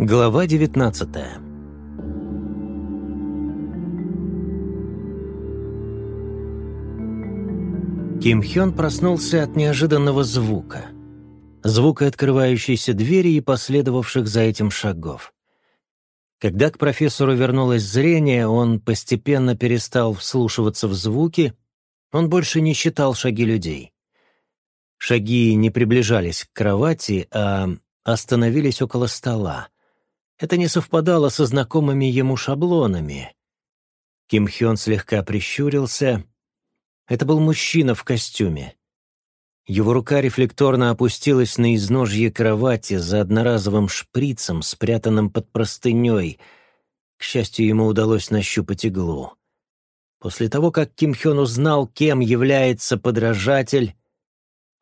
Глава 19 Ким Хён проснулся от неожиданного звука. Звука открывающейся двери и последовавших за этим шагов. Когда к профессору вернулось зрение, он постепенно перестал вслушиваться в звуки, он больше не считал шаги людей. Шаги не приближались к кровати, а остановились около стола. Это не совпадало со знакомыми ему шаблонами. Ким Хён слегка прищурился. Это был мужчина в костюме. Его рука рефлекторно опустилась на изножье кровати за одноразовым шприцем, спрятанным под простыней. К счастью, ему удалось нащупать иглу. После того, как Ким Хён узнал, кем является подражатель,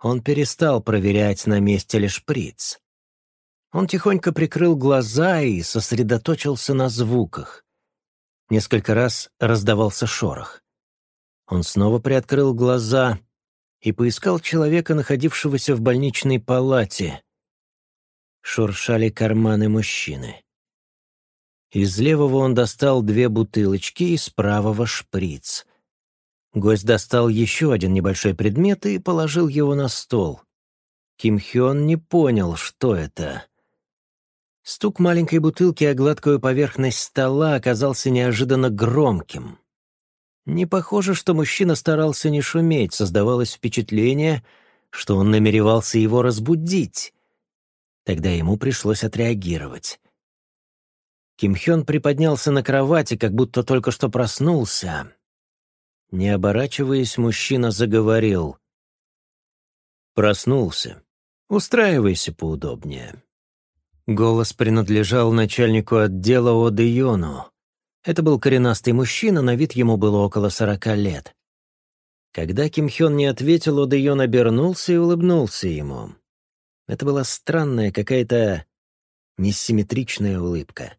он перестал проверять, на месте ли шприц. Он тихонько прикрыл глаза и сосредоточился на звуках. Несколько раз раздавался шорох. Он снова приоткрыл глаза и поискал человека, находившегося в больничной палате. Шуршали карманы мужчины. Из левого он достал две бутылочки, из правого — шприц. Гость достал еще один небольшой предмет и положил его на стол. Ким Хён не понял, что это. Стук маленькой бутылки о гладкую поверхность стола оказался неожиданно громким. Не похоже, что мужчина старался не шуметь, создавалось впечатление, что он намеревался его разбудить. Тогда ему пришлось отреагировать. Ким Хён приподнялся на кровати, как будто только что проснулся. Не оборачиваясь, мужчина заговорил. «Проснулся. Устраивайся поудобнее». Голос принадлежал начальнику отдела Оды Йону. Это был коренастый мужчина, на вид ему было около сорока лет. Когда Ким Хён не ответил, Оды Йон обернулся и улыбнулся ему. Это была странная какая-то несимметричная улыбка.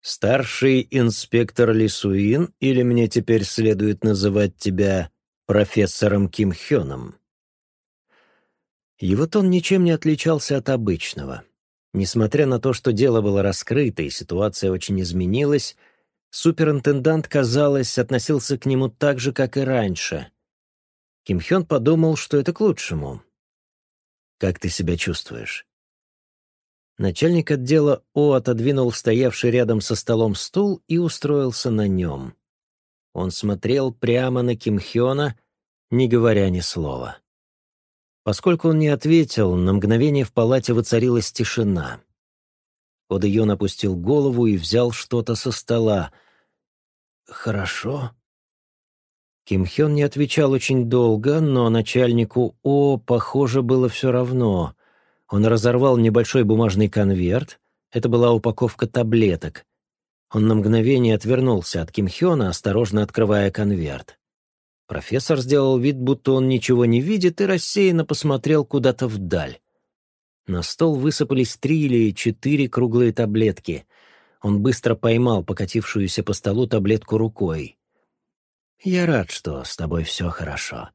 «Старший инспектор Лисуин, или мне теперь следует называть тебя профессором Ким Хёном?» Его тон ничем не отличался от обычного. Несмотря на то, что дело было раскрыто и ситуация очень изменилась, суперинтендант, казалось, относился к нему так же, как и раньше. Ким Хён подумал, что это к лучшему. «Как ты себя чувствуешь?» Начальник отдела О отодвинул стоявший рядом со столом стул и устроился на нем. Он смотрел прямо на Ким Хёна, не говоря ни слова. Поскольку он не ответил, на мгновение в палате воцарилась тишина. Одеон опустил голову и взял что-то со стола. «Хорошо». Ким Хён не отвечал очень долго, но начальнику О, похоже, было все равно. Он разорвал небольшой бумажный конверт. Это была упаковка таблеток. Он на мгновение отвернулся от Ким Хёна, осторожно открывая конверт. Профессор сделал вид, будто он ничего не видит, и рассеянно посмотрел куда-то вдаль. На стол высыпались три или четыре круглые таблетки. Он быстро поймал покатившуюся по столу таблетку рукой. «Я рад, что с тобой все хорошо,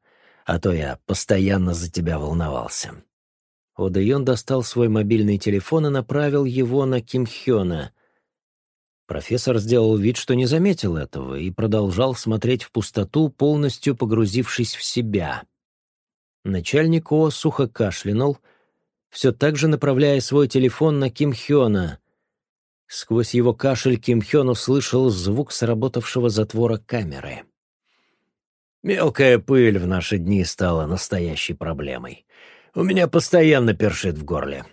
а то я постоянно за тебя волновался». Одэйон достал свой мобильный телефон и направил его на Ким Хёна. Профессор сделал вид, что не заметил этого, и продолжал смотреть в пустоту, полностью погрузившись в себя. Начальник О сухо кашлянул, все так же направляя свой телефон на Ким Хёна. Сквозь его кашель Ким Хён услышал звук сработавшего затвора камеры. «Мелкая пыль в наши дни стала настоящей проблемой. У меня постоянно першит в горле».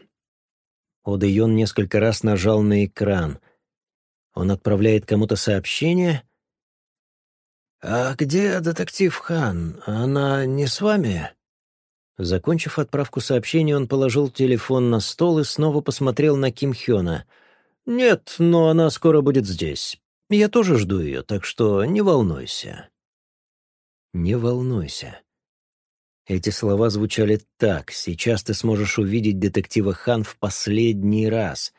Одеон несколько раз нажал на экран — он отправляет кому-то сообщение? «А где детектив Хан? Она не с вами?» Закончив отправку сообщения, он положил телефон на стол и снова посмотрел на Ким Хёна. «Нет, но она скоро будет здесь. Я тоже жду ее, так что не волнуйся». «Не волнуйся». Эти слова звучали так. «Сейчас ты сможешь увидеть детектива Хан в последний раз.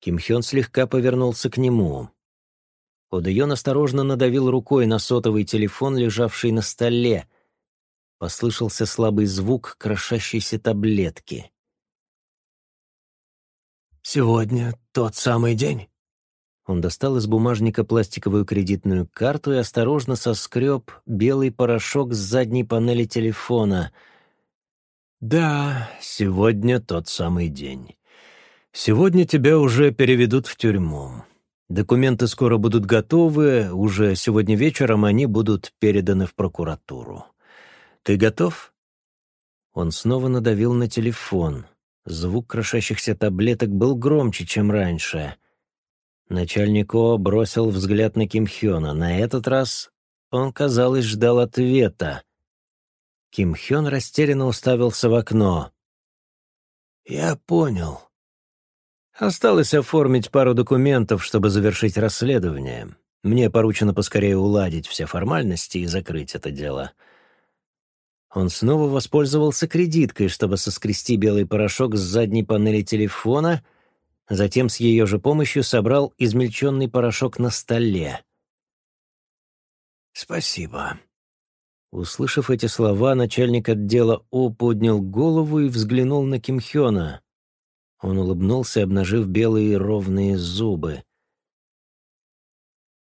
Ким Хён слегка повернулся к нему. Одэйон осторожно надавил рукой на сотовый телефон, лежавший на столе. Послышался слабый звук крошащейся таблетки. Сегодня тот самый день?» Он достал из бумажника пластиковую кредитную карту и осторожно соскреб белый порошок с задней панели телефона. «Да, сегодня тот самый день. Сегодня тебя уже переведут в тюрьму. Документы скоро будут готовы, уже сегодня вечером они будут переданы в прокуратуру. Ты готов?» Он снова надавил на телефон. Звук крошащихся таблеток был громче, чем раньше — Начальник О бросил взгляд на Ким Хёна. На этот раз он, казалось, ждал ответа. Ким Хён растерянно уставился в окно. «Я понял». Осталось оформить пару документов, чтобы завершить расследование. Мне поручено поскорее уладить все формальности и закрыть это дело. Он снова воспользовался кредиткой, чтобы соскрести белый порошок с задней панели телефона — Затем с ее же помощью собрал измельченный порошок на столе. «Спасибо». Услышав эти слова, начальник отдела О поднял голову и взглянул на Кимхёна. Он улыбнулся, обнажив белые ровные зубы.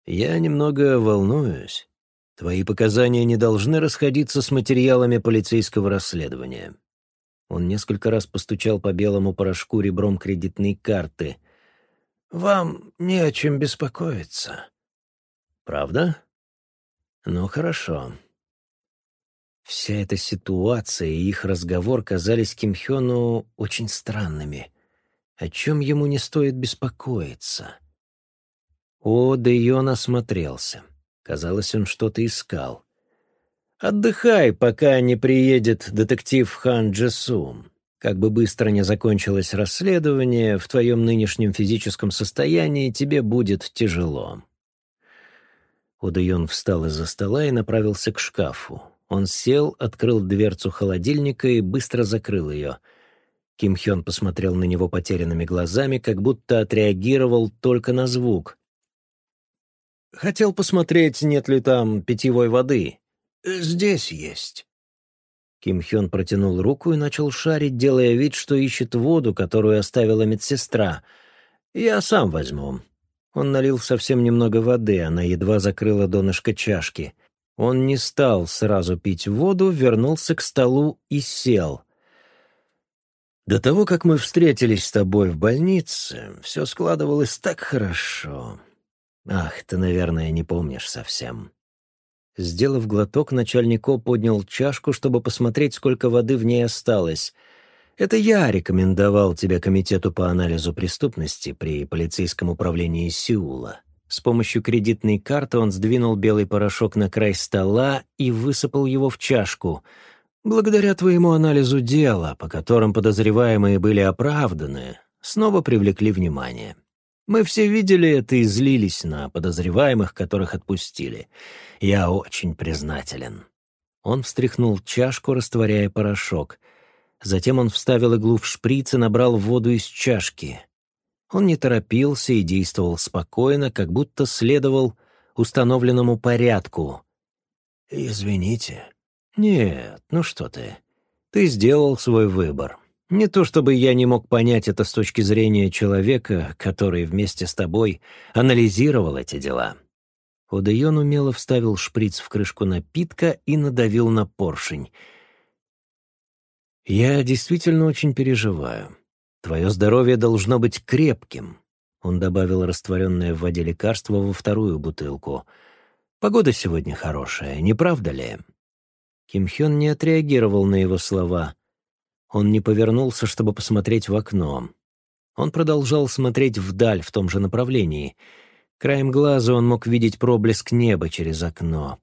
«Я немного волнуюсь. Твои показания не должны расходиться с материалами полицейского расследования. Он несколько раз постучал по белому порошку ребром кредитной карты. «Вам не о чем беспокоиться». «Правда? Ну, хорошо». Вся эта ситуация и их разговор казались Кимхёну очень странными. О чем ему не стоит беспокоиться? О, да и он осмотрелся. Казалось, он что-то искал. Отдыхай, пока не приедет детектив Хан Джесу. Как бы быстро не закончилось расследование, в твоем нынешнем физическом состоянии тебе будет тяжело». Удайон встал из-за стола и направился к шкафу. Он сел, открыл дверцу холодильника и быстро закрыл ее. Ким Хён посмотрел на него потерянными глазами, как будто отреагировал только на звук. «Хотел посмотреть, нет ли там питьевой воды», Здесь есть». Ким Хён протянул руку и начал шарить, делая вид, что ищет воду, которую оставила медсестра. «Я сам возьму». Он налил совсем немного воды, она едва закрыла донышко чашки. Он не стал сразу пить воду, вернулся к столу и сел. «До того, как мы встретились с тобой в больнице, все складывалось так хорошо. Ах, ты, наверное, не помнишь совсем». Сделав глоток, начальник О поднял чашку, чтобы посмотреть, сколько воды в ней осталось. «Это я рекомендовал тебя комитету по анализу преступности при полицейском управлении Сеула». С помощью кредитной карты он сдвинул белый порошок на край стола и высыпал его в чашку. «Благодаря твоему анализу дела, по которым подозреваемые были оправданы, снова привлекли внимание. Мы все видели это и злились на подозреваемых, которых отпустили. Я очень признателен». Он встряхнул чашку, растворяя порошок. Затем он вставил иглу в шприц и набрал воду из чашки. Он не торопился и действовал спокойно, как будто следовал установленному порядку. «Извините». «Нет, ну что ты. Ты сделал свой выбор. Не то чтобы я не мог понять это с точки зрения человека, который вместе с тобой анализировал эти дела. Удайон умело вставил шприц в крышку напитка и надавил на поршень. «Я действительно очень переживаю. Твое здоровье должно быть крепким». Он добавил растворенное в воде лекарство во вторую бутылку. «Погода сегодня хорошая, не правда ли?» Ким Хён не отреагировал на его слова. Он не повернулся, чтобы посмотреть в окно. Он продолжал смотреть вдаль в том же направлении — Краем глаза он мог видеть проблеск неба через окно.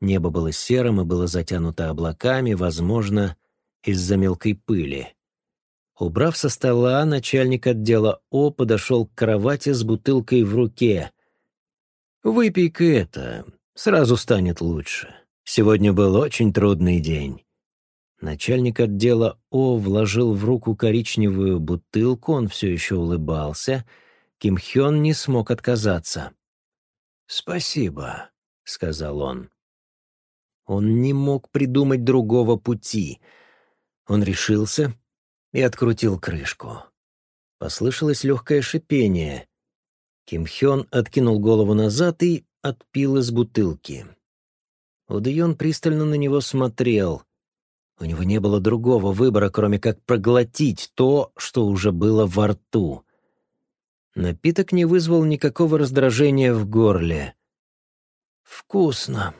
Небо было серым и было затянуто облаками, возможно, из-за мелкой пыли. Убрав со стола, начальник отдела О подошел к кровати с бутылкой в руке. «Выпей-ка это, сразу станет лучше. Сегодня был очень трудный день». Начальник отдела О вложил в руку коричневую бутылку, он все еще улыбался — Ким Хён не смог отказаться. «Спасибо», — сказал он. Он не мог придумать другого пути. Он решился и открутил крышку. Послышалось легкое шипение. Ким Хён откинул голову назад и отпил из бутылки. Удайон пристально на него смотрел. У него не было другого выбора, кроме как проглотить то, что уже было во рту. Напиток не вызвал никакого раздражения в горле. «Вкусно!»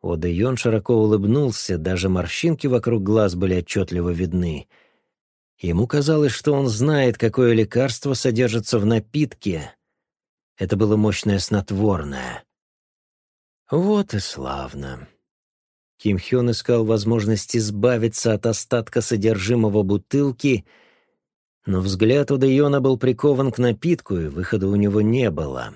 Одайон широко улыбнулся, даже морщинки вокруг глаз были отчетливо видны. Ему казалось, что он знает, какое лекарство содержится в напитке. Это было мощное снотворное. Вот и славно. Ким Хён искал возможность избавиться от остатка содержимого бутылки, но взгляд у Дэйона был прикован к напитку, и выхода у него не было.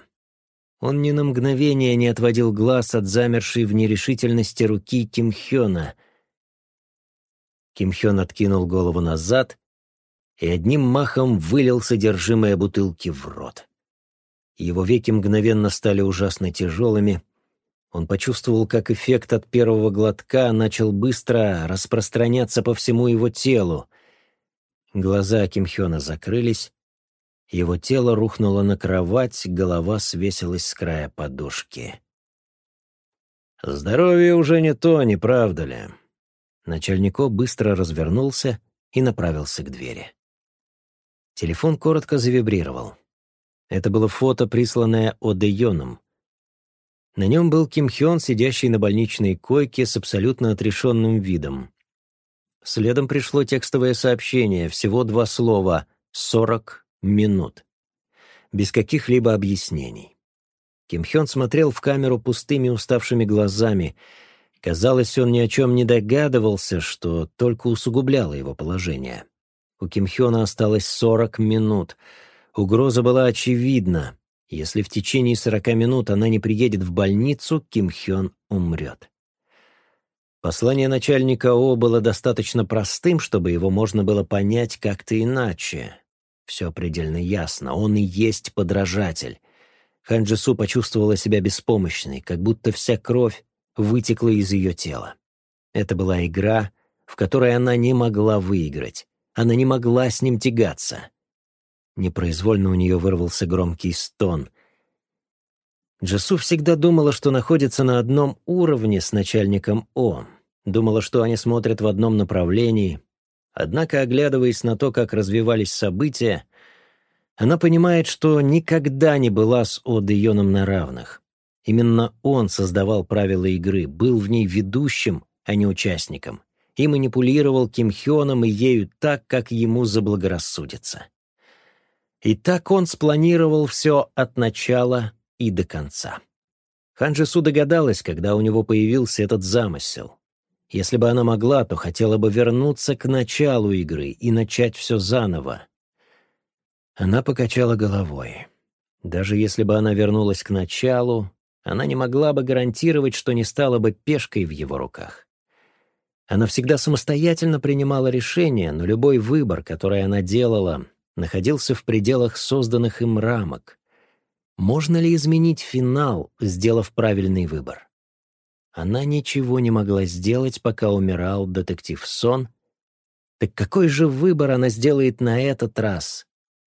Он ни на мгновение не отводил глаз от замершей в нерешительности руки Ким Хёна. Ким Хён откинул голову назад и одним махом вылил содержимое бутылки в рот. Его веки мгновенно стали ужасно тяжелыми, он почувствовал, как эффект от первого глотка начал быстро распространяться по всему его телу. Глаза Кимхёна закрылись, его тело рухнуло на кровать, голова свесилась с края подушки. «Здоровье уже не то, не правда ли?» Начальнико быстро развернулся и направился к двери. Телефон коротко завибрировал. Это было фото, присланное Одеоном. На нем был Ким Хён, сидящий на больничной койке с абсолютно отрешенным видом. Следом пришло текстовое сообщение, всего два слова «сорок минут». Без каких-либо объяснений. Ким Хён смотрел в камеру пустыми уставшими глазами. Казалось, он ни о чем не догадывался, что только усугубляло его положение. У Ким Хёна осталось сорок минут. Угроза была очевидна. Если в течение сорока минут она не приедет в больницу, Ким Хён умрет. Послание начальника О было достаточно простым, чтобы его можно было понять как-то иначе. Все предельно ясно, он и есть подражатель. Хан Джису почувствовала себя беспомощной, как будто вся кровь вытекла из ее тела. Это была игра, в которой она не могла выиграть. Она не могла с ним тягаться. Непроизвольно у нее вырвался громкий стон. Джасу всегда думала, что находится на одном уровне с начальником О. Думала, что они смотрят в одном направлении. Однако, оглядываясь на то, как развивались события, она понимает, что никогда не была с О Дейоном на равных. Именно он создавал правила игры, был в ней ведущим, а не участником, и манипулировал Ким Хёном и ею так, как ему заблагорассудится. И так он спланировал все от начала и до конца. Ханжису догадалась, когда у него появился этот замысел. Если бы она могла, то хотела бы вернуться к началу игры и начать все заново. Она покачала головой. Даже если бы она вернулась к началу, она не могла бы гарантировать, что не стала бы пешкой в его руках. Она всегда самостоятельно принимала решения, но любой выбор, который она делала, находился в пределах созданных им рамок. Можно ли изменить финал, сделав правильный выбор? Она ничего не могла сделать, пока умирал детектив Сон. Так какой же выбор она сделает на этот раз,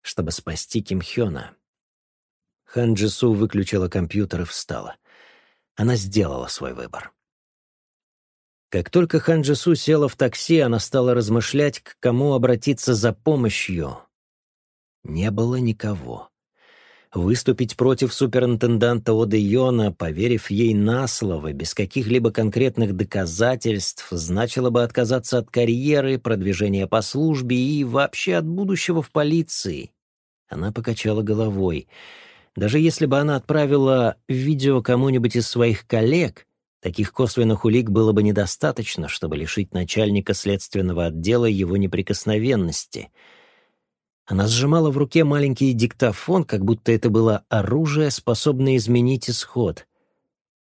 чтобы спасти Ким Хёна? Хан Джису выключила компьютер и встала. Она сделала свой выбор. Как только Хан Джису села в такси, она стала размышлять, к кому обратиться за помощью, не было никого. Выступить против суперинтенданта Оды поверив ей на слово, без каких-либо конкретных доказательств, значило бы отказаться от карьеры, продвижения по службе и вообще от будущего в полиции. Она покачала головой. Даже если бы она отправила видео кому-нибудь из своих коллег, таких косвенных улик было бы недостаточно, чтобы лишить начальника следственного отдела его неприкосновенности — она сжимала в руке маленький диктофон, как будто это было оружие, способное изменить исход.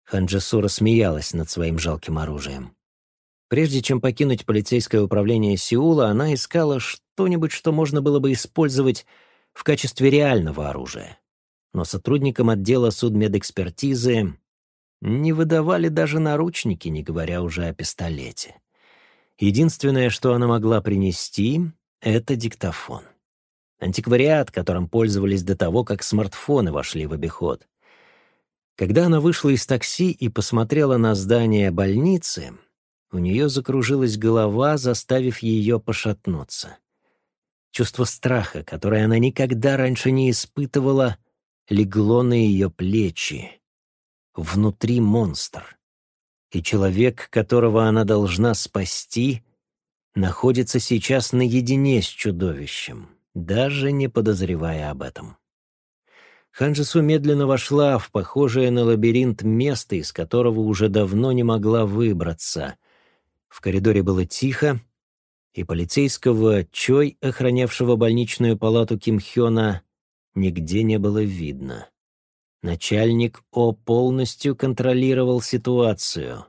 Ханджасу рассмеялась над своим жалким оружием. Прежде чем покинуть полицейское управление Сеула, она искала что-нибудь, что можно было бы использовать в качестве реального оружия. Но сотрудникам отдела судмедэкспертизы не выдавали даже наручники, не говоря уже о пистолете. Единственное, что она могла принести, — это диктофон. Антиквариат, которым пользовались до того, как смартфоны вошли в обиход. Когда она вышла из такси и посмотрела на здание больницы, у нее закружилась голова, заставив ее пошатнуться. Чувство страха, которое она никогда раньше не испытывала, легло на ее плечи. Внутри монстр. И человек, которого она должна спасти, находится сейчас наедине с чудовищем, даже не подозревая об этом. Ханжису медленно вошла в похожее на лабиринт место, из которого уже давно не могла выбраться. В коридоре было тихо, и полицейского Чой, охранявшего больничную палату Ким Хёна, нигде не было видно. Начальник О полностью контролировал ситуацию.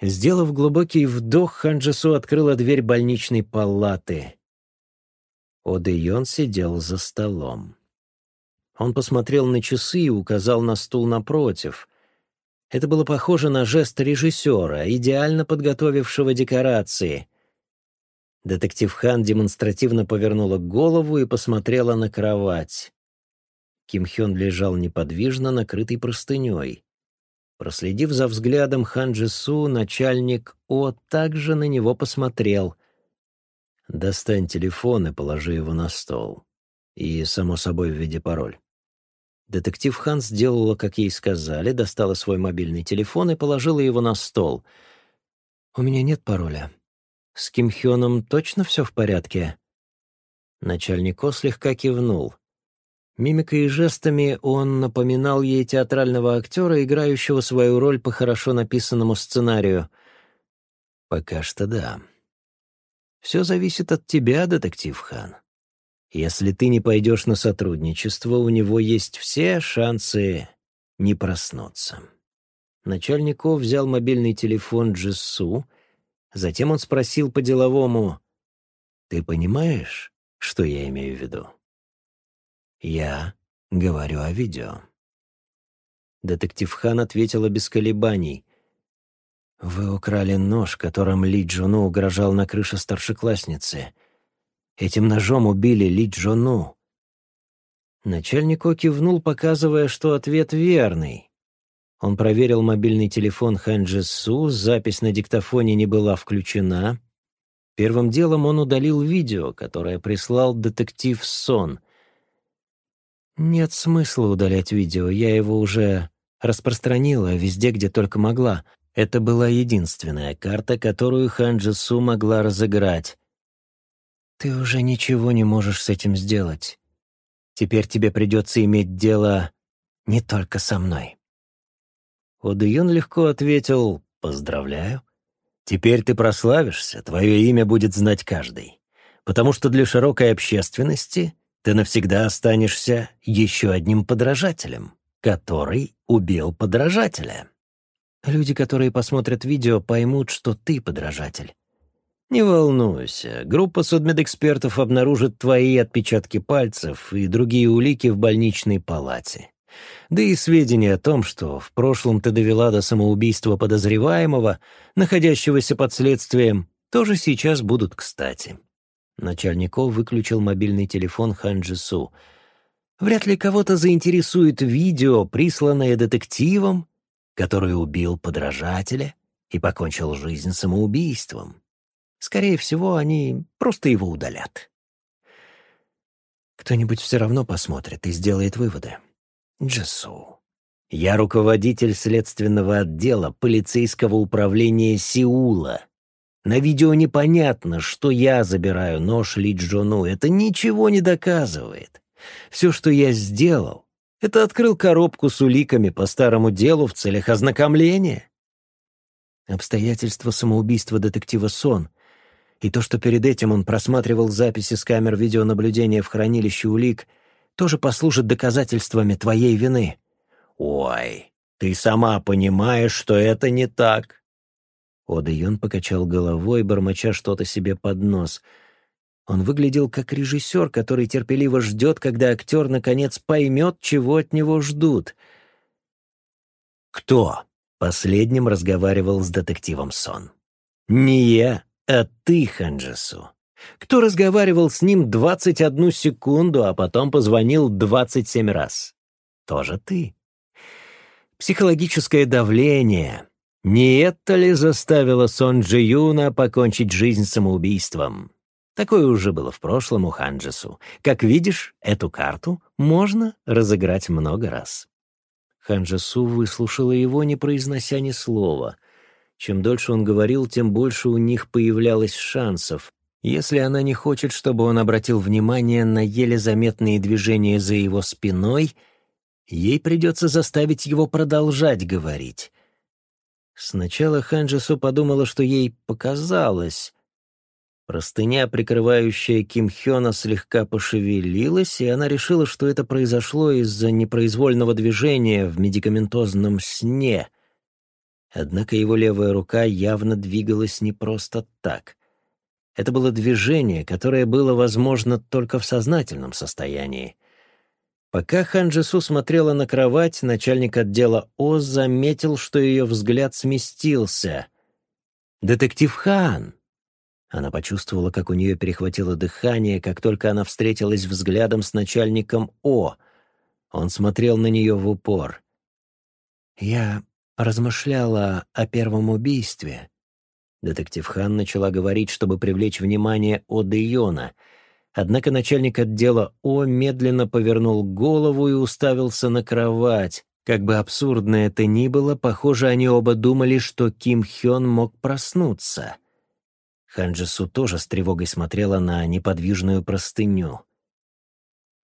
Сделав глубокий вдох, Ханжису открыла дверь больничной палаты. О Дэ сидел за столом. Он посмотрел на часы и указал на стул напротив. Это было похоже на жест режиссера, идеально подготовившего декорации. Детектив Хан демонстративно повернула голову и посмотрела на кровать. Ким Хён лежал неподвижно, накрытый простыней. Проследив за взглядом Хан Джису, начальник О также на него посмотрел. «Достань телефон и положи его на стол. И, само собой, введи пароль». Детектив Хан сделала, как ей сказали, достала свой мобильный телефон и положила его на стол. «У меня нет пароля. С Ким Хёном точно все в порядке?» Начальник О слегка кивнул. Мимикой и жестами он напоминал ей театрального актера, играющего свою роль по хорошо написанному сценарию. «Пока что да. Все зависит от тебя, детектив Хан. Если ты не пойдешь на сотрудничество, у него есть все шансы не проснуться. Начальников взял мобильный телефон Джессу, затем он спросил по-деловому, «Ты понимаешь, что я имею в виду?» «Я говорю о видео». Детектив Хан ответила без колебаний. «Вы украли нож, которым Ли Джуну угрожал на крыше старшеклассницы. Этим ножом убили Ли Джону. Начальник кивнул, показывая, что ответ верный. Он проверил мобильный телефон Ханджи Су, запись на диктофоне не была включена. Первым делом он удалил видео, которое прислал детектив Сон. «Нет смысла удалять видео, я его уже распространила везде, где только могла. Это была единственная карта, которую Ханджи Су могла разыграть. Ты уже ничего не можешь с этим сделать. Теперь тебе придется иметь дело не только со мной. Одуюн легко ответил «Поздравляю. Теперь ты прославишься, твое имя будет знать каждый. Потому что для широкой общественности ты навсегда останешься еще одним подражателем, который убил подражателя. Люди, которые посмотрят видео, поймут, что ты подражатель. «Не волнуйся, группа судмедэкспертов обнаружит твои отпечатки пальцев и другие улики в больничной палате. Да и сведения о том, что в прошлом ты довела до самоубийства подозреваемого, находящегося под следствием, тоже сейчас будут кстати». Начальников выключил мобильный телефон Ханджису. «Вряд ли кого-то заинтересует видео, присланное детективом, который убил подражателя и покончил жизнь самоубийством. Скорее всего, они просто его удалят. Кто-нибудь все равно посмотрит и сделает выводы. Джессу. Я руководитель следственного отдела полицейского управления Сеула. На видео непонятно, что я забираю нож Ли Джону. Это ничего не доказывает. Все, что я сделал, это открыл коробку с уликами по старому делу в целях ознакомления. Обстоятельства самоубийства детектива Сон — и то, что перед этим он просматривал записи с камер видеонаблюдения в хранилище улик, тоже послужит доказательствами твоей вины. Ой, ты сама понимаешь, что это не так. Ода Йон покачал головой, бормоча что-то себе под нос. Он выглядел как режиссер, который терпеливо ждет, когда актер наконец поймет, чего от него ждут. «Кто?» — последним разговаривал с детективом Сон. «Не я, а ты, Ханджису, Кто разговаривал с ним 21 секунду, а потом позвонил 27 раз? Тоже ты. Психологическое давление. Не это ли заставило Сон Джи Юна покончить жизнь самоубийством? Такое уже было в прошлом у Ханджису. Как видишь, эту карту можно разыграть много раз. Ханджису выслушала его, не произнося ни слова. Чем дольше он говорил, тем больше у них появлялось шансов. Если она не хочет, чтобы он обратил внимание на еле заметные движения за его спиной, ей придется заставить его продолжать говорить. Сначала Ханджису подумала, что ей показалось, Простыня, прикрывающая Ким Хёна, слегка пошевелилась, и она решила, что это произошло из-за непроизвольного движения в медикаментозном сне. Однако его левая рука явно двигалась не просто так. Это было движение, которое было возможно только в сознательном состоянии. Пока Хан Джису смотрела на кровать, начальник отдела О заметил, что ее взгляд сместился. «Детектив Хан!» Она почувствовала, как у нее перехватило дыхание, как только она встретилась взглядом с начальником О. Он смотрел на нее в упор. «Я размышляла о первом убийстве». Детектив Хан начала говорить, чтобы привлечь внимание О Дейона. Однако начальник отдела О медленно повернул голову и уставился на кровать. Как бы абсурдно это ни было, похоже, они оба думали, что Ким Хён мог проснуться. Ханджису тоже с тревогой смотрела на неподвижную простыню.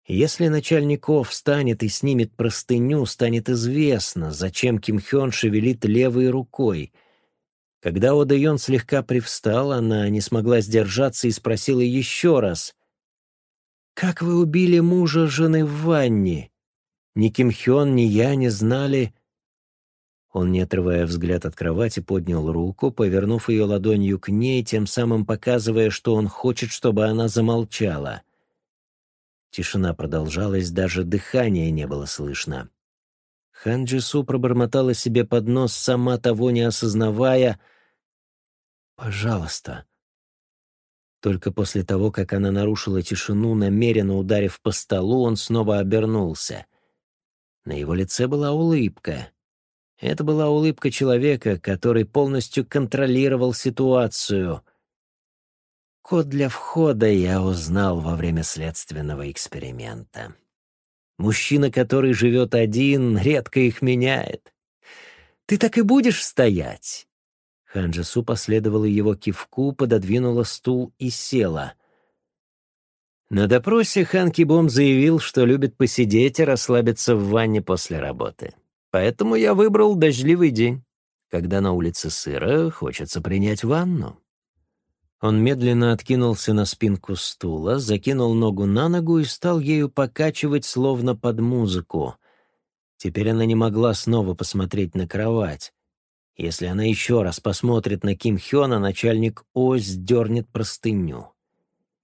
Если начальник О встанет и снимет простыню, станет известно, зачем Ким Хён шевелит левой рукой. Когда О Дэйон слегка привстал, она не смогла сдержаться и спросила еще раз. «Как вы убили мужа жены в ванне? Ни Ким Хён, ни я не знали, он, не отрывая взгляд от кровати, поднял руку, повернув ее ладонью к ней, тем самым показывая, что он хочет, чтобы она замолчала. Тишина продолжалась, даже дыхания не было слышно. Хан Джису пробормотала себе под нос, сама того не осознавая. «Пожалуйста». Только после того, как она нарушила тишину, намеренно ударив по столу, он снова обернулся. На его лице была улыбка. Это была улыбка человека, который полностью контролировал ситуацию. Код для входа я узнал во время следственного эксперимента. Мужчина, который живет один, редко их меняет. Ты так и будешь стоять?» Ханджису последовала его кивку, пододвинула стул и села. На допросе Хан Кибом заявил, что любит посидеть и расслабиться в ванне после работы. Поэтому я выбрал дождливый день, когда на улице сыро, хочется принять ванну. Он медленно откинулся на спинку стула, закинул ногу на ногу и стал ею покачивать, словно под музыку. Теперь она не могла снова посмотреть на кровать. Если она еще раз посмотрит на Ким Хёна, начальник О сдернет простыню.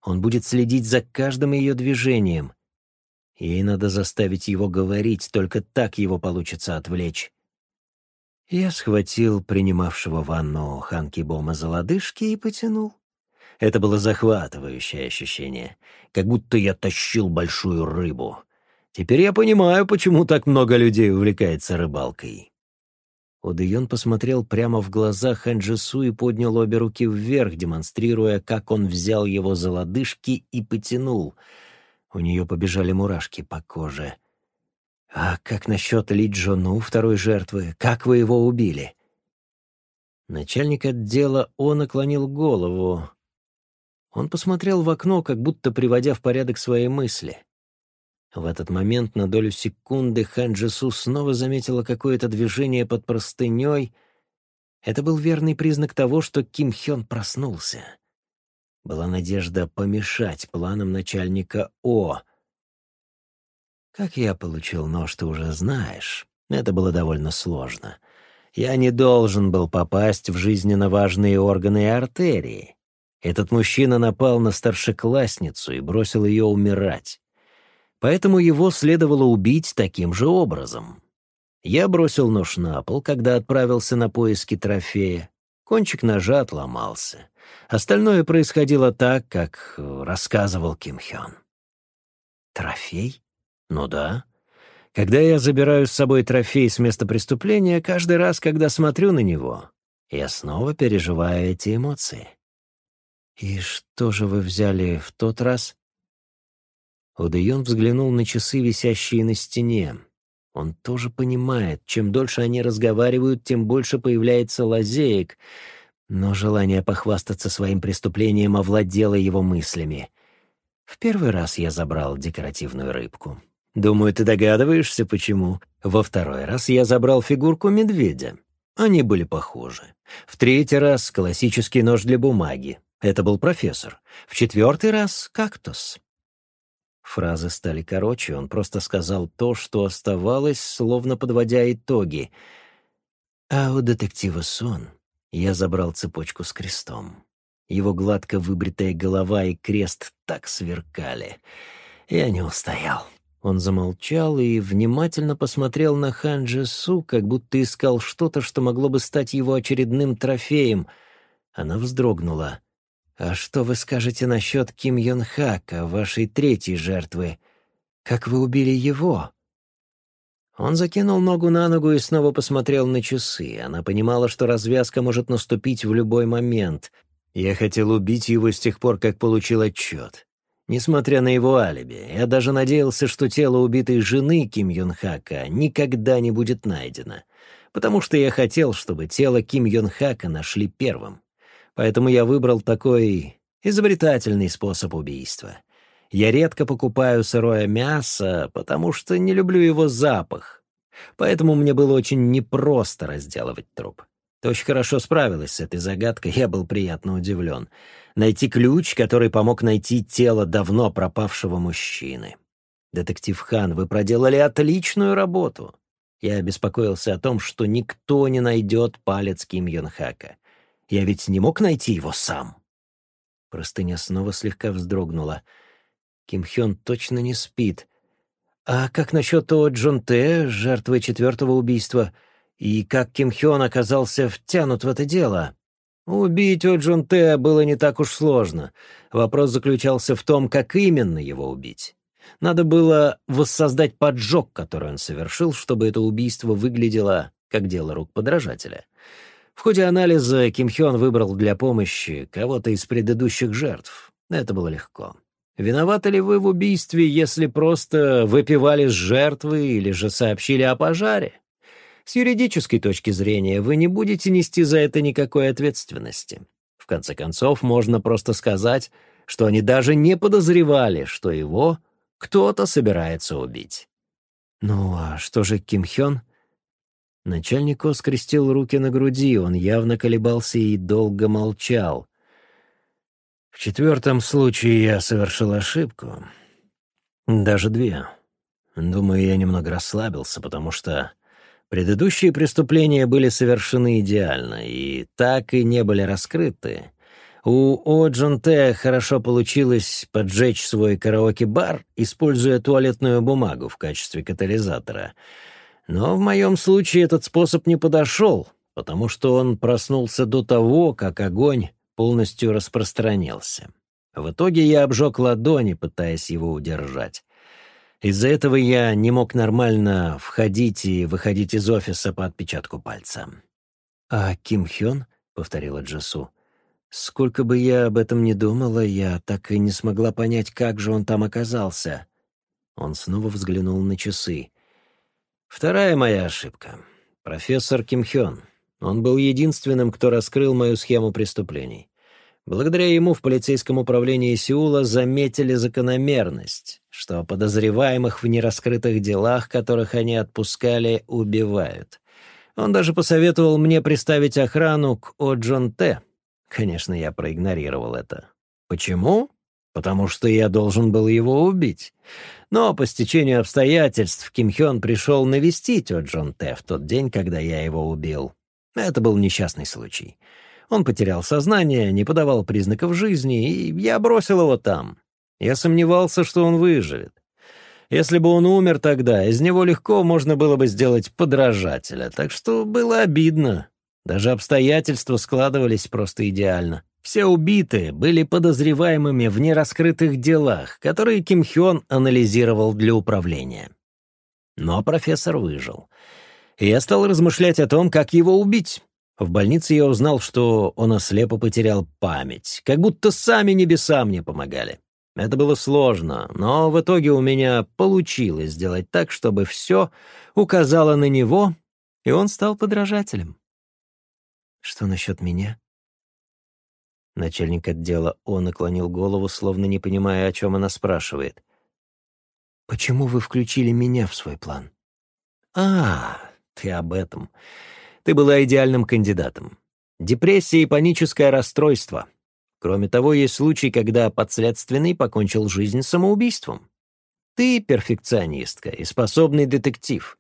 Он будет следить за каждым ее движением. Ей надо заставить его говорить, только так его получится отвлечь. Я схватил принимавшего ванну Ханки Бома за лодыжки и потянул. Это было захватывающее ощущение, как будто я тащил большую рыбу. Теперь я понимаю, почему так много людей увлекается рыбалкой. Удыон посмотрел прямо в глаза Ханджису и поднял обе руки вверх, демонстрируя, как он взял его за лодыжки и потянул — у нее побежали мурашки по коже. «А как насчет Ли Джону, второй жертвы? Как вы его убили?» Начальник отдела О наклонил голову. Он посмотрел в окно, как будто приводя в порядок свои мысли. В этот момент на долю секунды Хан Джису снова заметила какое-то движение под простыней. Это был верный признак того, что Ким Хён проснулся была надежда помешать планам начальника О. Как я получил нож, ты уже знаешь. Это было довольно сложно. Я не должен был попасть в жизненно важные органы и артерии. Этот мужчина напал на старшеклассницу и бросил ее умирать. Поэтому его следовало убить таким же образом. Я бросил нож на пол, когда отправился на поиски трофея. Кончик ножа отломался. Остальное происходило так, как рассказывал Ким Хён. «Трофей? Ну да. Когда я забираю с собой трофей с места преступления, каждый раз, когда смотрю на него, я снова переживаю эти эмоции. «И что же вы взяли в тот раз?» Удеон взглянул на часы, висящие на стене. Он тоже понимает, чем дольше они разговаривают, тем больше появляется лазеек, но желание похвастаться своим преступлением овладело его мыслями. В первый раз я забрал декоративную рыбку. Думаю, ты догадываешься, почему. Во второй раз я забрал фигурку медведя. Они были похожи. В третий раз — классический нож для бумаги. Это был профессор. В четвертый раз — кактус. Фразы стали короче, он просто сказал то, что оставалось, словно подводя итоги. А у детектива Сон я забрал цепочку с крестом. Его гладко выбритая голова и крест так сверкали. Я не устоял. Он замолчал и внимательно посмотрел на Ханджи Су, как будто искал что-то, что могло бы стать его очередным трофеем. Она вздрогнула. «А что вы скажете насчет Ким Йон Хака, вашей третьей жертвы? Как вы убили его?» Он закинул ногу на ногу и снова посмотрел на часы. Она понимала, что развязка может наступить в любой момент. Я хотел убить его с тех пор, как получил отчет. Несмотря на его алиби, я даже надеялся, что тело убитой жены Ким Юн Хака никогда не будет найдено, потому что я хотел, чтобы тело Ким Юн Хака нашли первым. Поэтому я выбрал такой изобретательный способ убийства. Я редко покупаю сырое мясо, потому что не люблю его запах. Поэтому мне было очень непросто разделывать труп. Ты очень хорошо справилась с этой загадкой, я был приятно удивлен. Найти ключ, который помог найти тело давно пропавшего мужчины. Детектив Хан, вы проделали отличную работу. Я беспокоился о том, что никто не найдет палец Ким Йон Хака. Я ведь не мог найти его сам. Простыня снова слегка вздрогнула. Ким Хён точно не спит. А как насчет того Джон Тэ, жертвы четвертого убийства? И как Ким Хён оказался втянут в это дело? Убить Оджун Тэ было не так уж сложно. Вопрос заключался в том, как именно его убить. Надо было воссоздать поджог, который он совершил, чтобы это убийство выглядело как дело рук подражателя. В ходе анализа Ким Хён выбрал для помощи кого-то из предыдущих жертв. Это было легко. Виноваты ли вы в убийстве, если просто выпивали с жертвы или же сообщили о пожаре? С юридической точки зрения вы не будете нести за это никакой ответственности. В конце концов, можно просто сказать, что они даже не подозревали, что его кто-то собирается убить. Ну а что же Ким Хён? Начальник О скрестил руки на груди, он явно колебался и долго молчал. В четвертом случае я совершил ошибку. Даже две. Думаю, я немного расслабился, потому что Предыдущие преступления были совершены идеально и так и не были раскрыты. У О'Джон Тэ хорошо получилось поджечь свой караоке-бар, используя туалетную бумагу в качестве катализатора. Но в моем случае этот способ не подошел, потому что он проснулся до того, как огонь полностью распространился. В итоге я обжег ладони, пытаясь его удержать. Из-за этого я не мог нормально входить и выходить из офиса по отпечатку пальца. «А Ким Хён?» — повторила Джасу. «Сколько бы я об этом ни думала, я так и не смогла понять, как же он там оказался». Он снова взглянул на часы. «Вторая моя ошибка. Профессор Ким Хён. Он был единственным, кто раскрыл мою схему преступлений. Благодаря ему в полицейском управлении Сеула заметили закономерность, что подозреваемых в нераскрытых делах, которых они отпускали, убивают. Он даже посоветовал мне приставить охрану к О Джон Т. Конечно, я проигнорировал это. Почему? Потому что я должен был его убить. Но по стечению обстоятельств Ким Хён пришел навестить О Джон Т в тот день, когда я его убил. Это был несчастный случай. Он потерял сознание, не подавал признаков жизни, и я бросил его там. Я сомневался, что он выживет. Если бы он умер тогда, из него легко можно было бы сделать подражателя, так что было обидно. Даже обстоятельства складывались просто идеально. Все убитые были подозреваемыми в нераскрытых делах, которые Ким Хён анализировал для управления. Но профессор выжил. И я стал размышлять о том, как его убить. В больнице я узнал, что он ослепо потерял память, как будто сами небеса мне помогали. Это было сложно, но в итоге у меня получилось сделать так, чтобы все указало на него, и он стал подражателем. Что насчет меня? Начальник отдела О наклонил голову, словно не понимая, о чем она спрашивает. «Почему вы включили меня в свой план?» «А, ты об этом. Ты была идеальным кандидатом. Депрессия и паническое расстройство. Кроме того, есть случай, когда подследственный покончил жизнь самоубийством. Ты перфекционистка и способный детектив.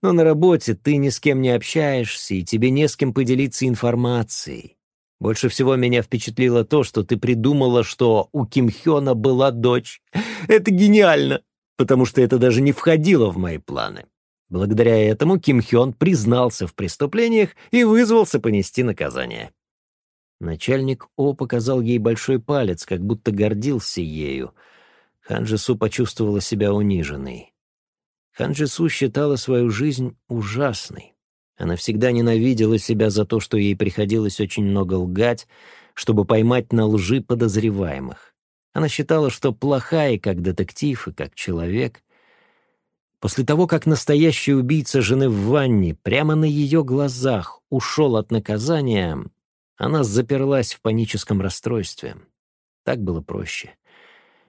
Но на работе ты ни с кем не общаешься, и тебе не с кем поделиться информацией. Больше всего меня впечатлило то, что ты придумала, что у Ким Хёна была дочь. Это гениально, потому что это даже не входило в мои планы. Благодаря этому Ким Хён признался в преступлениях и вызвался понести наказание. Начальник О показал ей большой палец, как будто гордился ею. Хан Джису почувствовала себя униженной. Хан Джису считала свою жизнь ужасной. Она всегда ненавидела себя за то, что ей приходилось очень много лгать, чтобы поймать на лжи подозреваемых. Она считала, что плохая как детектив и как человек. После того, как настоящий убийца жены в ванне прямо на ее глазах ушел от наказания, она заперлась в паническом расстройстве. Так было проще.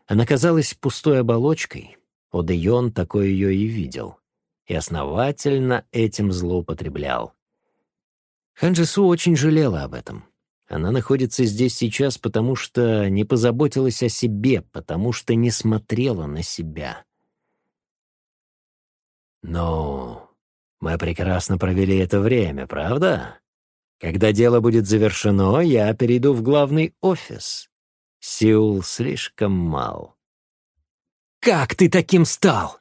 Она казалась пустой оболочкой. Одеон такой ее и видел и основательно этим злоупотреблял. Ханджису очень жалела об этом. Она находится здесь сейчас, потому что не позаботилась о себе, потому что не смотрела на себя. «Ну, мы прекрасно провели это время, правда? Когда дело будет завершено, я перейду в главный офис. Сеул слишком мал». «Как ты таким стал?»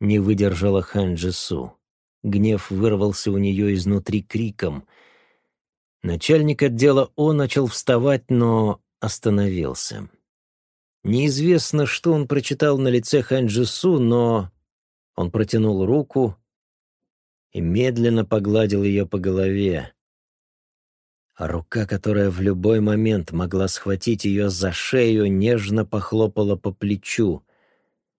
Не выдержала Хан Джису. Гнев вырвался у нее изнутри криком. Начальник отдела О начал вставать, но остановился. Неизвестно, что он прочитал на лице Хан Джису, но он протянул руку и медленно погладил ее по голове. А рука, которая в любой момент могла схватить ее за шею, нежно похлопала по плечу.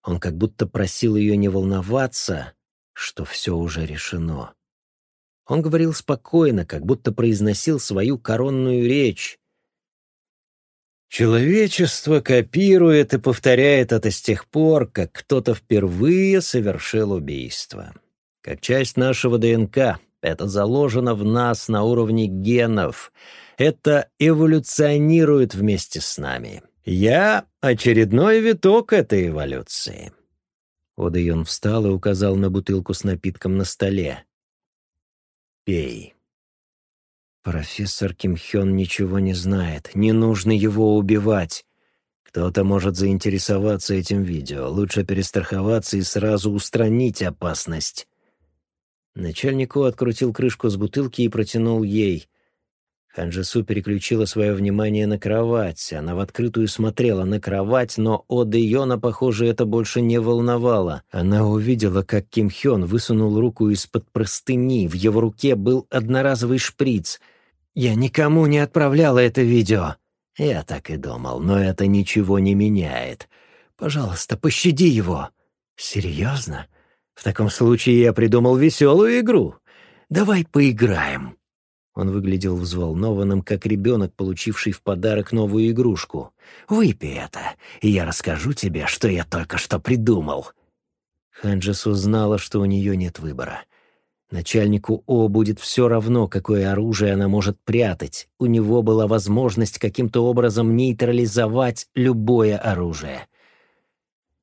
Он как будто просил ее не волноваться, что все уже решено. Он говорил спокойно, как будто произносил свою коронную речь. Человечество копирует и повторяет это с тех пор, как кто-то впервые совершил убийство. Как часть нашего ДНК это заложено в нас на уровне генов. Это эволюционирует вместе с нами. Я — очередной виток этой эволюции. Одеон встал и указал на бутылку с напитком на столе. «Пей». Профессор Кимхён ничего не знает. Не нужно его убивать. Кто-то может заинтересоваться этим видео. Лучше перестраховаться и сразу устранить опасность. Начальнику открутил крышку с бутылки и протянул ей. Ханжису переключила свое внимание на кровать. Она в открытую смотрела на кровать, но Ода Йона, похоже, это больше не волновало. Она увидела, как Ким Хён высунул руку из-под простыни. В его руке был одноразовый шприц. «Я никому не отправляла это видео». «Я так и думал, но это ничего не меняет. Пожалуйста, пощади его». «Серьезно? В таком случае я придумал веселую игру. Давай поиграем». Он выглядел взволнованным, как ребенок, получивший в подарок новую игрушку. «Выпей это, и я расскажу тебе, что я только что придумал». Ханджес узнала, что у нее нет выбора. Начальнику О будет все равно, какое оружие она может прятать. У него была возможность каким-то образом нейтрализовать любое оружие.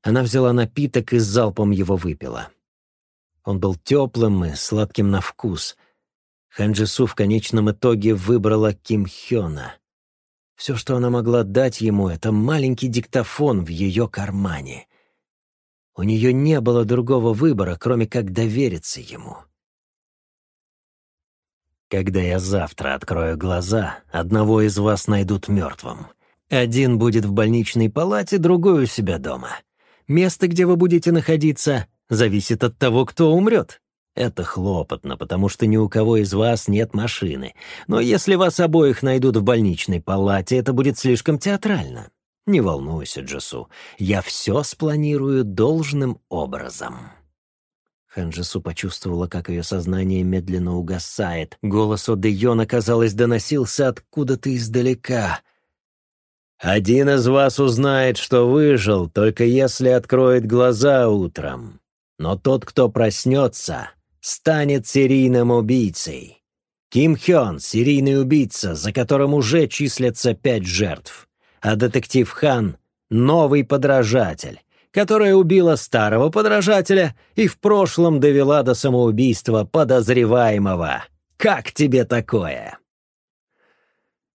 Она взяла напиток и залпом его выпила. Он был теплым и сладким на вкус — Ханджису в конечном итоге выбрала Ким Хёна. Все, что она могла дать ему, это маленький диктофон в ее кармане. У нее не было другого выбора, кроме как довериться ему. Когда я завтра открою глаза, одного из вас найдут мертвым. Один будет в больничной палате, другой у себя дома. Место, где вы будете находиться, зависит от того, кто умрет. Это хлопотно, потому что ни у кого из вас нет машины. Но если вас обоих найдут в больничной палате, это будет слишком театрально. Не волнуйся, Джесу, я все спланирую должным образом. Ханжесу почувствовала, как ее сознание медленно угасает. Голос Одеона, казалось, доносился откуда-то издалека. «Один из вас узнает, что выжил, только если откроет глаза утром. Но тот, кто проснется, станет серийным убийцей. Ким Хён — серийный убийца, за которым уже числятся пять жертв. А детектив Хан — новый подражатель, которая убила старого подражателя и в прошлом довела до самоубийства подозреваемого. Как тебе такое?»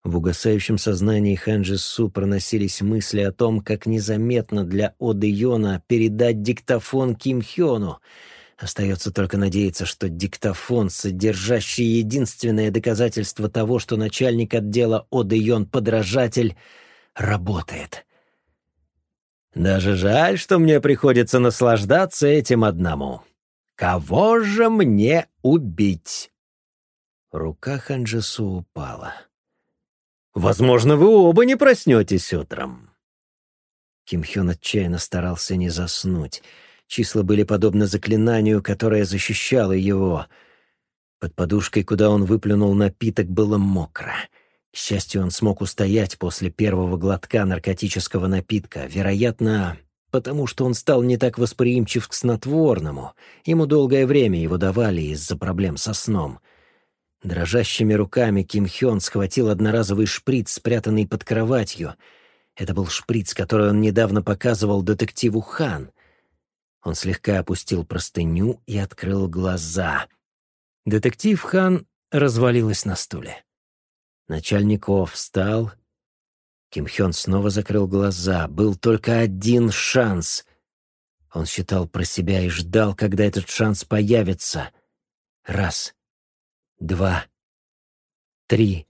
В угасающем сознании Ханджи Су проносились мысли о том, как незаметно для Оды Йона передать диктофон Ким Хёну — Остается только надеяться, что диктофон, содержащий единственное доказательство того, что начальник отдела Одеон подражатель, работает. Даже жаль, что мне приходится наслаждаться этим одному. Кого же мне убить? Рука Ханджису упала. «Возможно, вы оба не проснетесь утром». Ким Хён отчаянно старался не заснуть — Числа были подобны заклинанию, которое защищало его. Под подушкой, куда он выплюнул напиток, было мокро. К счастью, он смог устоять после первого глотка наркотического напитка. Вероятно, потому что он стал не так восприимчив к снотворному. Ему долгое время его давали из-за проблем со сном. Дрожащими руками Ким Хён схватил одноразовый шприц, спрятанный под кроватью. Это был шприц, который он недавно показывал детективу Хан — он слегка опустил простыню и открыл глаза. Детектив Хан развалилась на стуле. Начальник О встал. Ким Хён снова закрыл глаза. Был только один шанс. Он считал про себя и ждал, когда этот шанс появится. Раз, два, три.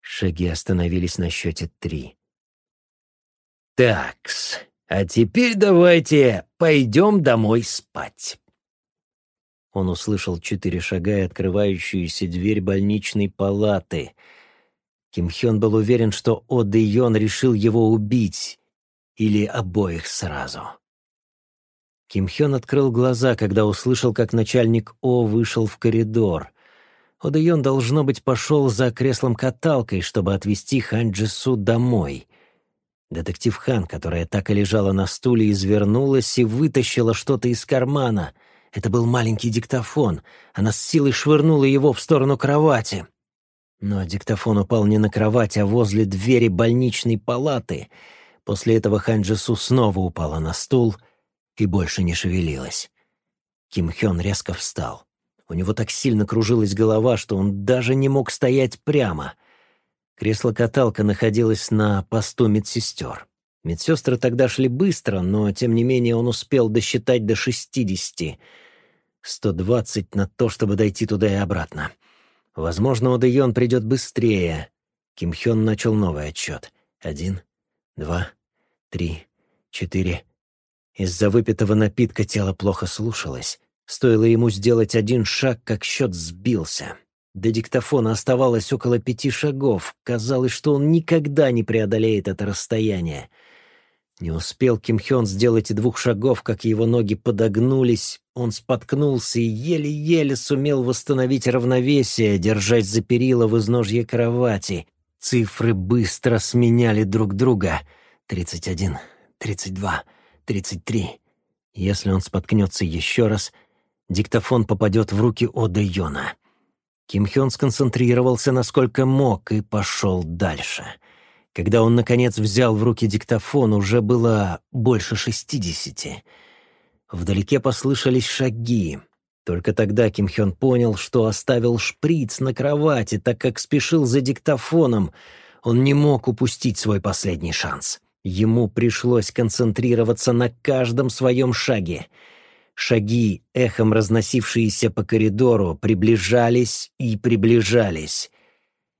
Шаги остановились на счете три. «Такс», а теперь давайте пойдем домой спать. Он услышал четыре шага и открывающуюся дверь больничной палаты. Ким Хён был уверен, что О Дэ Йон решил его убить. Или обоих сразу. Ким Хён открыл глаза, когда услышал, как начальник О вышел в коридор. О Дэ Йон, должно быть, пошел за креслом-каталкой, чтобы отвезти Хан Джису домой. Детектив Хан, которая так и лежала на стуле, извернулась и вытащила что-то из кармана. Это был маленький диктофон. Она с силой швырнула его в сторону кровати. Но диктофон упал не на кровать, а возле двери больничной палаты. После этого Хан Джису снова упала на стул и больше не шевелилась. Ким Хён резко встал. У него так сильно кружилась голова, что он даже не мог стоять прямо — Кресло-каталка находилось на посту медсестер. Медсестры тогда шли быстро, но, тем не менее, он успел досчитать до шестидесяти. Сто двадцать на то, чтобы дойти туда и обратно. Возможно, Одэйон придет быстрее. Ким Хён начал новый отчет. Один, два, три, четыре. Из-за выпитого напитка тело плохо слушалось. Стоило ему сделать один шаг, как счет сбился. До диктофона оставалось около пяти шагов. Казалось, что он никогда не преодолеет это расстояние. Не успел Ким Хён сделать и двух шагов, как его ноги подогнулись. Он споткнулся и еле-еле сумел восстановить равновесие, держась за перила в изножье кровати. Цифры быстро сменяли друг друга. Тридцать один, тридцать два, тридцать три. Если он споткнется еще раз, диктофон попадет в руки Ода Йона. Ким Хён сконцентрировался насколько мог и пошел дальше. Когда он, наконец, взял в руки диктофон, уже было больше шестидесяти. Вдалеке послышались шаги. Только тогда Ким Хён понял, что оставил шприц на кровати, так как спешил за диктофоном. Он не мог упустить свой последний шанс. Ему пришлось концентрироваться на каждом своем шаге — Шаги, эхом разносившиеся по коридору, приближались и приближались.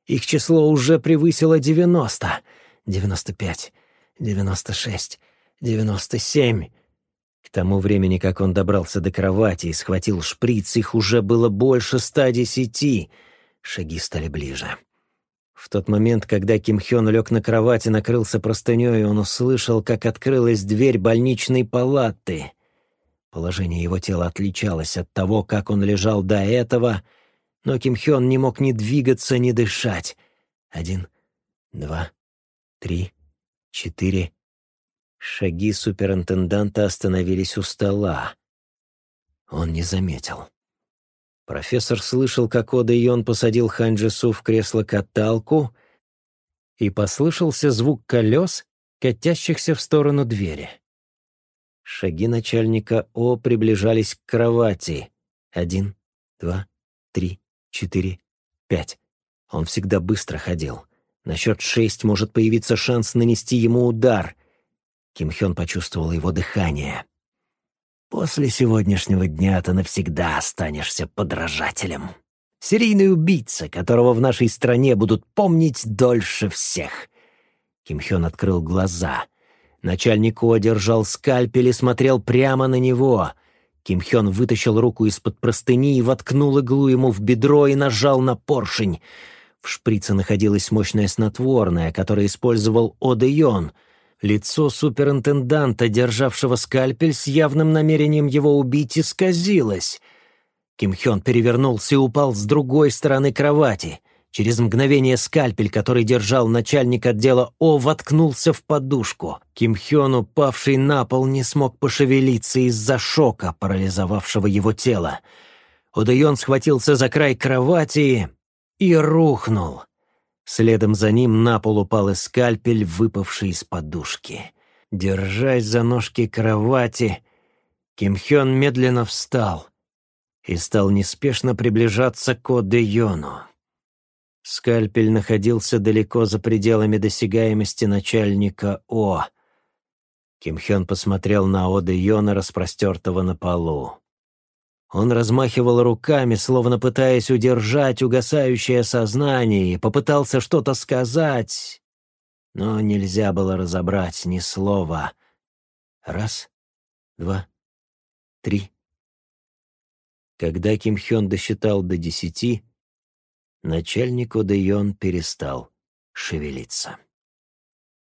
Их число уже превысило девяносто, девяносто пять, девяносто шесть, девяносто семь. К тому времени, как он добрался до кровати и схватил шприц, их уже было больше ста десяти. Шаги стали ближе. В тот момент, когда Ким Хён лег на кровать и накрылся простыней, он услышал, как открылась дверь больничной палаты. Положение его тела отличалось от того, как он лежал до этого, но Ким Хён не мог ни двигаться, ни дышать. Один, два, три, четыре. Шаги суперинтенданта остановились у стола. Он не заметил. Профессор слышал, как Ода Йон посадил Ханджису в кресло-каталку, и послышался звук колес, катящихся в сторону двери. Шаги начальника О приближались к кровати. Один, два, три, четыре, пять. Он всегда быстро ходил. На счет шесть может появиться шанс нанести ему удар. Ким Хён почувствовал его дыхание. «После сегодняшнего дня ты навсегда останешься подражателем. Серийный убийца, которого в нашей стране будут помнить дольше всех». Ким Хён открыл глаза — Начальник О держал скальпель и смотрел прямо на него. Ким Хён вытащил руку из-под простыни и воткнул иглу ему в бедро и нажал на поршень. В шприце находилось мощное снотворное, которое использовал О Де Йон. Лицо суперинтенданта, державшего скальпель, с явным намерением его убить, исказилось. Ким Хён перевернулся и упал с другой стороны кровати. Через мгновение скальпель, который держал начальник отдела О, воткнулся в подушку. Ким Хён, упавший на пол, не смог пошевелиться из-за шока, парализовавшего его тело. Удэйон схватился за край кровати и рухнул. Следом за ним на пол упал и скальпель, выпавший из подушки. Держась за ножки кровати, Ким Хён медленно встал и стал неспешно приближаться к Одэйону. Скальпель находился далеко за пределами досягаемости начальника О. Ким Хён посмотрел на Ода Йона, распростертого на полу. Он размахивал руками, словно пытаясь удержать угасающее сознание, и попытался что-то сказать, но нельзя было разобрать ни слова. Раз, два, три. Когда Ким Хён досчитал до десяти, начальник Одеон перестал шевелиться.